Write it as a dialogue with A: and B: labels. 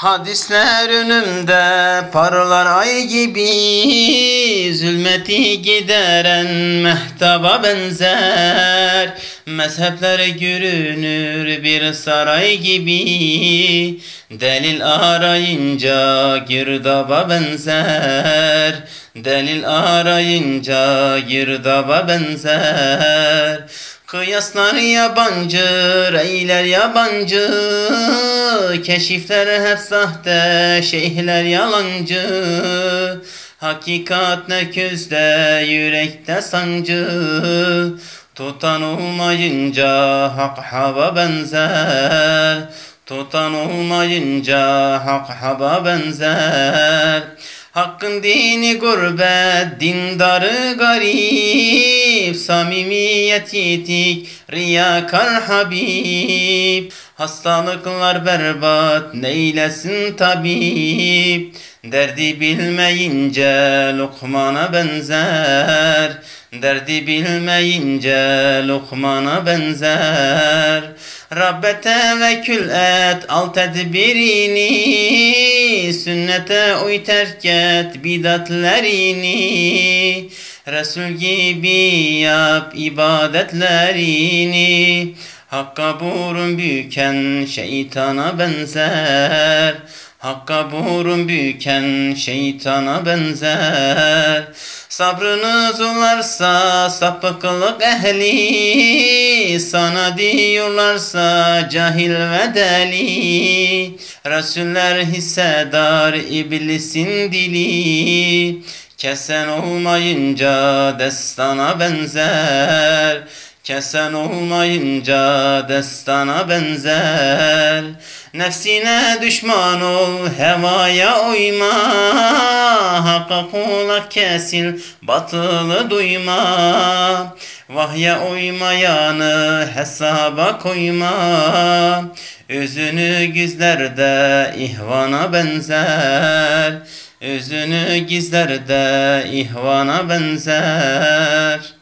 A: Hadisler önümde parlar ay gibi Zulmeti gideren mehtaba benzer. Mezhepler görünür bir saray gibi Delil arayınca girdaba benzer. Delil arayınca girdaba benzer Kıyaslar yabancı, reyler yabancı Keşifler hep sahte, şeyhler yalancı. Hakikat ne közde, yürekte sancı. Tutan olmayınca hak hava benzer. Tutan olmayınca hak hava benzer Hakkın dini gurbet, dindarı garip Samimiyet yitik, riyakar habib. Hastalıklar berbat, neylesin tabip? Derdi bilmeyince Lokman'a benzer. Derdi bilmeyince Lokman'a benzer. Rabbe tevekkül et al tedbirini Sünnete uy terk et bidatlerini. Resul gibi yap ibadetlerini. Hakka burun büken şeytana benzer Hakka burun büken şeytana benzer. Sabrınız olarsa sapıklık ehli. Sana diyorlarsa cahil ve deli. Resuller hissedar iblisin dili. Kesen olmayınca destana benzer Kesen olmayınca destana benzer. Nefsine düşman ol hevaya uyma. Hakka kulak kesil batılı duyma. Vahye uymayanı hesaba koyma. Özünü gizlerde ihvana benzer. Özünü gizlerde ihvana benzer